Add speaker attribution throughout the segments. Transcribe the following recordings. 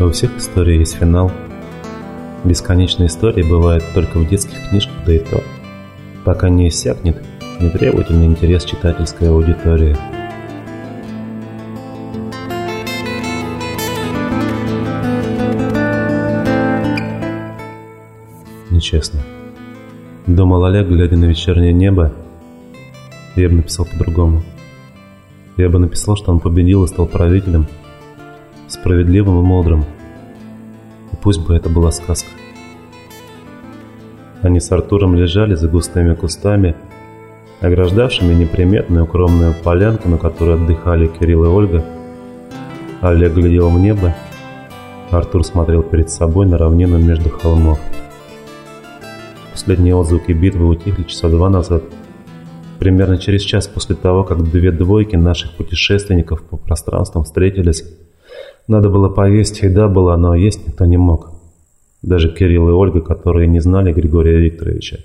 Speaker 1: У всех историй есть финал. Бесконечные истории бывают только в детских книжках, да и то, пока не иссякнет нетребовательный интерес читательской аудитории. Нечестно. Думал Олег, глядя на вечернее небо, я бы написал по-другому. Я бы написал, что он победил и стал правителем, справедливым и мудрым. И пусть бы это была сказка. Они с Артуром лежали за густыми кустами, ограждавшими неприметную укромную полянку, на которой отдыхали Кирилл и Ольга. Олег глядел в небо, Артур смотрел перед собой на равнину между холмов. Последние отзвуки битвы утихли часа два назад – Примерно через час после того, как две двойки наших путешественников по пространствам встретились, надо было поесть, еда была, но есть никто не мог. Даже Кирилл и Ольга, которые не знали Григория Викторовича.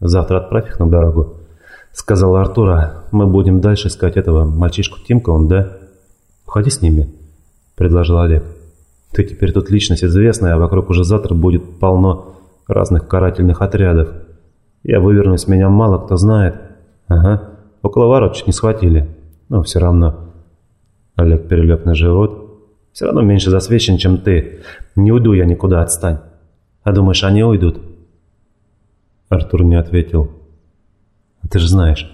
Speaker 1: «Завтра отправь их на дорогу», — сказал Артура. «Мы будем дальше искать этого мальчишку Тимка, он, да?» «Уходи с ними», — предложил Олег. «Ты теперь тут личность известная, а вокруг уже завтра будет полно разных карательных отрядов». Я вывернусь, меня мало кто знает. Ага, около ворот чуть не схватили. Но все равно. Олег перелег на живот. Все равно меньше засвечен, чем ты. Не уйду я никуда, отстань. А думаешь, они уйдут? Артур не ответил. А ты же знаешь.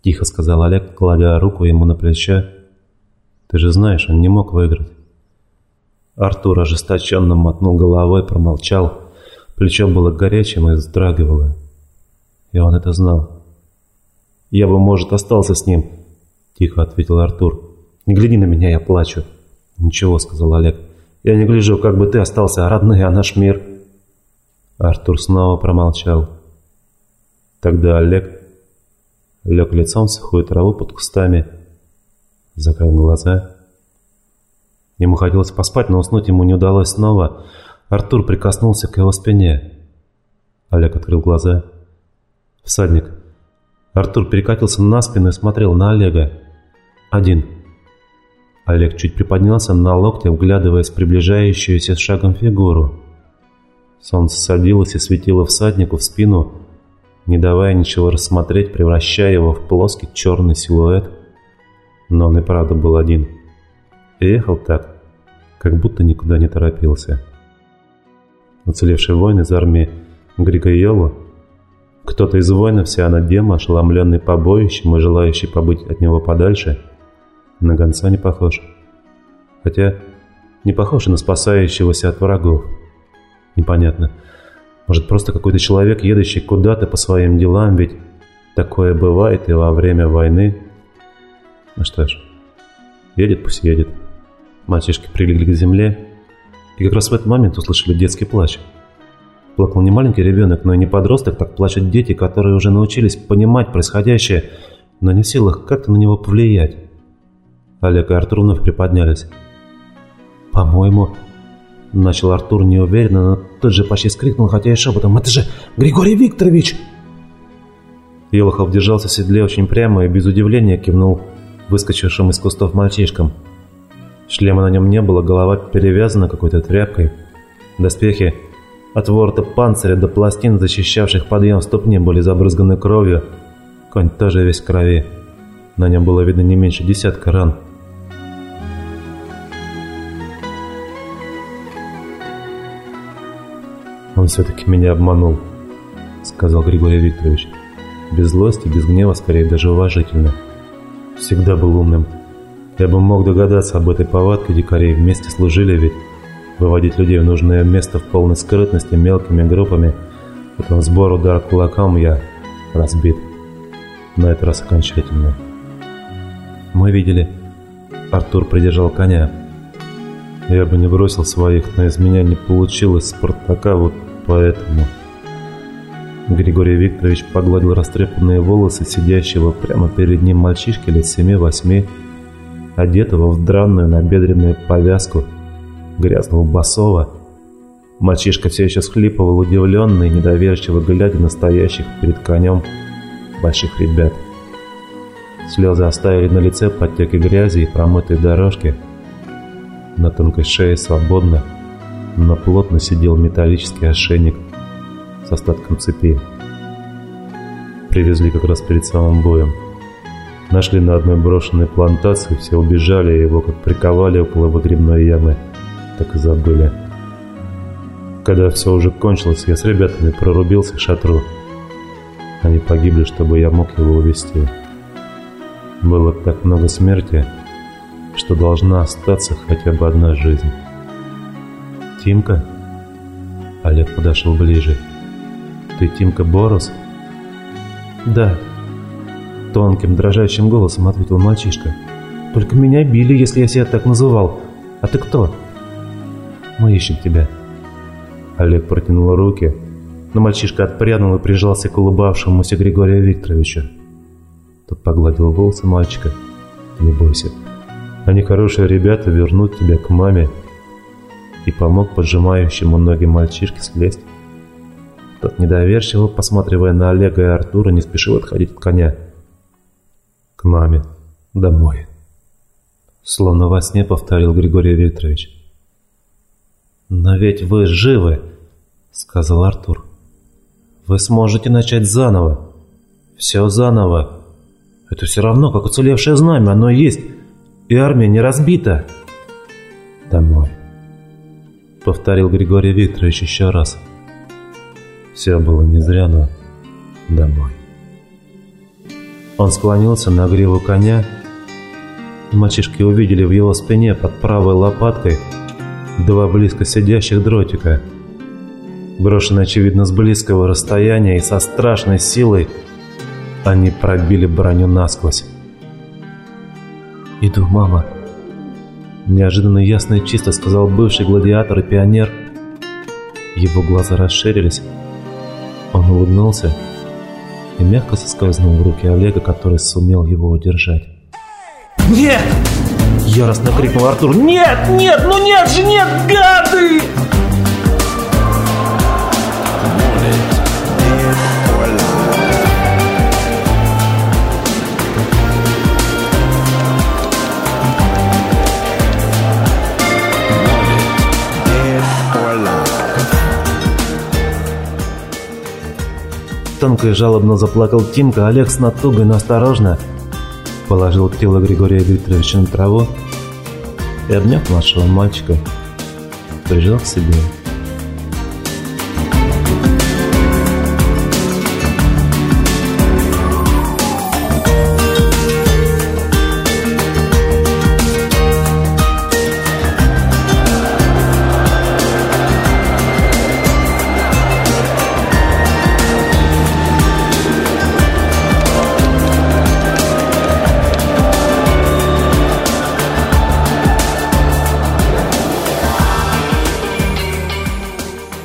Speaker 1: Тихо сказал Олег, кладя руку ему на плечо. Ты же знаешь, он не мог выиграть. Артур ожесточенно мотнул головой, промолчал. Плечо было горячим и вздрагивало. И он это знал. «Я бы, может, остался с ним», — тихо ответил Артур. «Не гляди на меня, я плачу». «Ничего», — сказал Олег. «Я не гляжу, как бы ты остался, а родные, а наш мир». Артур снова промолчал. Тогда Олег лег лицом в сухую траву под кустами, закрыл глаза. Ему хотелось поспать, но уснуть ему не удалось снова — Артур прикоснулся к его спине. Олег открыл глаза. «Всадник». Артур перекатился на спину и смотрел на Олега. «Один». Олег чуть приподнялся на локте, вглядываясь в приближающуюся шагом фигуру. Солнце садилось и светило всаднику в спину, не давая ничего рассмотреть, превращая его в плоский черный силуэт. Но он и правда был один. Ехал так, как будто никуда не торопился уцелевший воин из армии Григориолу, кто-то из воинов Сианадема, ошеломленный побоищем и желающий побыть от него подальше, на гонца не похож. Хотя не похож и на спасающегося от врагов. Непонятно. Может, просто какой-то человек, едущий куда-то по своим делам, ведь такое бывает и во время войны. Ну что ж, едет, пусть едет. Мальчишки прилегли к земле, и как раз в этот момент услышали детский плач. Плакал не маленький ребенок, но и не подросток, так плачут дети, которые уже научились понимать происходящее, но не в силах как-то на него повлиять. Олег и Артур вновь приподнялись. «По-моему...» Начал Артур неуверенно, но тут же почти скрикнул, хотя и шепотом. «Это же Григорий Викторович!» Елохов держался в седле очень прямо и без удивления кивнул выскочившим из кустов мальчишкам. Шлема на нем не было, голова перевязана какой-то тряпкой. Доспехи от ворота панциря до пластин, защищавших подъем ступни, были забрызганы кровью. Конь тоже весь в крови. На нем было видно не меньше десятка ран. «Он все-таки меня обманул», — сказал Григорий Викторович. Без злости, без гнева, скорее даже уважительно. Всегда был умным. Я бы мог догадаться об этой повадке дикарей, вместе служили ведь. Выводить людей в нужное место в полной скрытности мелкими группами, потом сбор удар кулаком я разбит. На этот раз окончательно. Мы видели. Артур придержал коня. Я бы не бросил своих, но из меня не получилось Спартака, вот поэтому... Григорий Викторович погладил растрепанные волосы сидящего прямо перед ним мальчишки лет семи-восьми, одетого в дранную набедренную повязку, грязного басова. Мальчишка все еще схлипывал удивленно и недоверчиво глядя на стоящих перед конем больших ребят. Слезы оставили на лице подтеки грязи и промытые дорожки. На тонкой шее свободно, но плотно сидел металлический ошейник с остатком цепи. Привезли как раз перед самым боем. Нашли на одной брошенной плантации, все убежали, его как приковали около выгребной ямы, так и забыли. Когда все уже кончилось, я с ребятами прорубился к шатру. Они погибли, чтобы я мог его увезти. Было так много смерти, что должна остаться хотя бы одна жизнь. «Тимка?» Олег подошел ближе. «Ты Тимка Борос?» «Да», — тонким, дрожащим голосом ответил мальчишка. «Только меня били, если я себя так называл. А ты кто?» «Мы ищем тебя». Олег протянул руки, но мальчишка отпрянул и прижался к улыбавшемуся Григорию Викторовичу. Тот погладил волосы мальчика. «Не бойся. Они хорошие ребята, вернут тебя к маме». И помог поджимающему ноги мальчишке слезть. Тот недоверчиво, посматривая на Олега и Артура, не спешил отходить от коня. «К маме. Домой». Словно во сне повторил Григорий Викторович. «Но ведь вы живы!» — сказал Артур. «Вы сможете начать заново. Все заново. Это все равно, как уцелевшее знамя, оно есть, и армия не разбита». «Домой», — повторил Григорий Викторович еще раз. Все было не зря, но домой. Он склонился на гриву коня, и мальчишки увидели в его спине под правой лопаткой два близко сидящих дротика. Брошенные, очевидно, с близкого расстояния и со страшной силой, они пробили броню насквозь. «Иду, мама!» Неожиданно ясно и чисто сказал бывший гладиатор и пионер. Его глаза расширились. Он улыбнулся и мягко соскользнул в руки Олега, который сумел его удержать.
Speaker 2: «Нет!» Яростно крикнул Артур. «Нет! Нет! Ну нет же! Нет! Гады!»
Speaker 1: Тонко жалобно заплакал Тимка, Олег с натугой, но осторожно положил тело Григория Викторовича на траву и, обняв младшего мальчика, прижал к себе.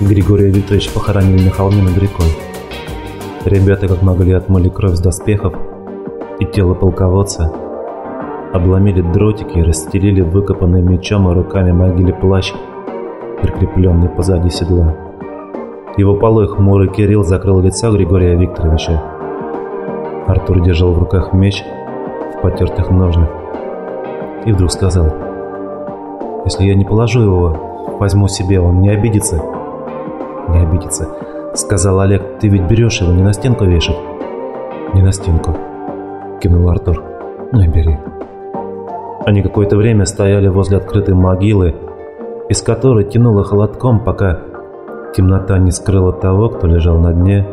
Speaker 1: Григория Викторовича похоронили на холме над рекой. Ребята как могли отмыли кровь с доспехов и тело полководца, обломили дротики и расстелили выкопанный мечом и руками могиле плащ, прикрепленный позади седла. Его полой хмурый Кирилл закрыл лицо Григория Викторовича. Артур держал в руках меч в потертых ножнах и вдруг сказал, «Если я не положу его, возьму себе, он не обидится» не обидится. Сказал Олег, ты ведь берешь его не на стенку вешать? Не на стенку, кивнул Артур. Ну и бери. Они какое-то время стояли возле открытой могилы, из которой тянуло холодком, пока темнота не скрыла того, кто лежал на дне,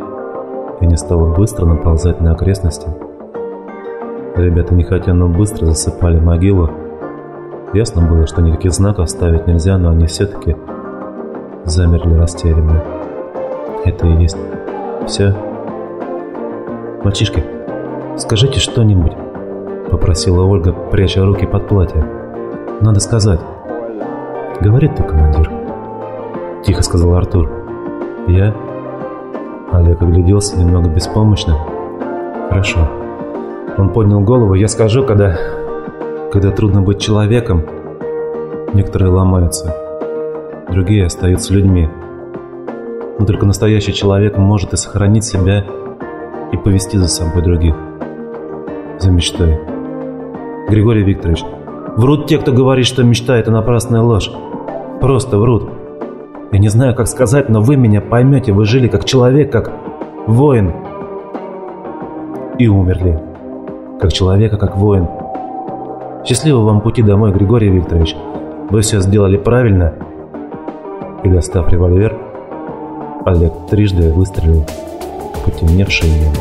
Speaker 1: и не стала быстро наползать на окрестности. Ребята, не хотя, но быстро засыпали могилу. Ясно было, что никаких знаков ставить нельзя, но они все-таки замерли растерянно. Это и есть все. «Мальчишки, скажите что-нибудь», — попросила Ольга, пряча руки под платье. «Надо сказать». «Говорит ты, командир», — тихо сказал Артур. «Я?» Олег огляделся немного беспомощно. «Хорошо». Он поднял голову. «Я скажу, когда... когда трудно быть человеком, некоторые ломаются» другие остаются людьми. Но только настоящий человек может и сохранить себя, и повести за собой других. За мечтой. Григорий Викторович,
Speaker 3: Врут те, кто говорит, что мечта – это напрасная ложь. Просто врут. Я не знаю, как сказать, но вы меня поймете. Вы жили как человек, как воин. И умерли. Как человека, как воин. Счастливого вам пути домой, Григорий Викторович. Вы все сделали правильно. И достав револьвер, Олег трижды выстрелил в потемневшее небо.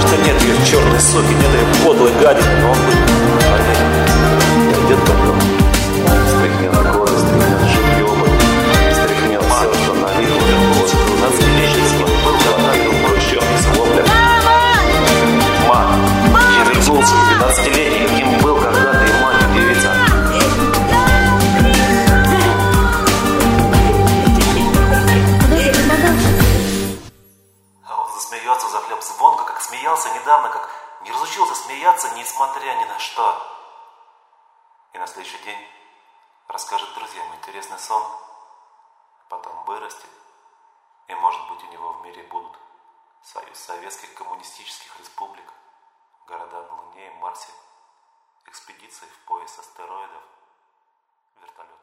Speaker 1: Что нет ее черной суки, нет ее подлой но он бы... несмотря ни на что. И на следующий день расскажет друзьям интересный сон, потом вырастет, и, может быть, у него в мире будут Союз Советских Коммунистических Республик, города на Луне и Марсе, экспедиции в пояс астероидов, вертолет.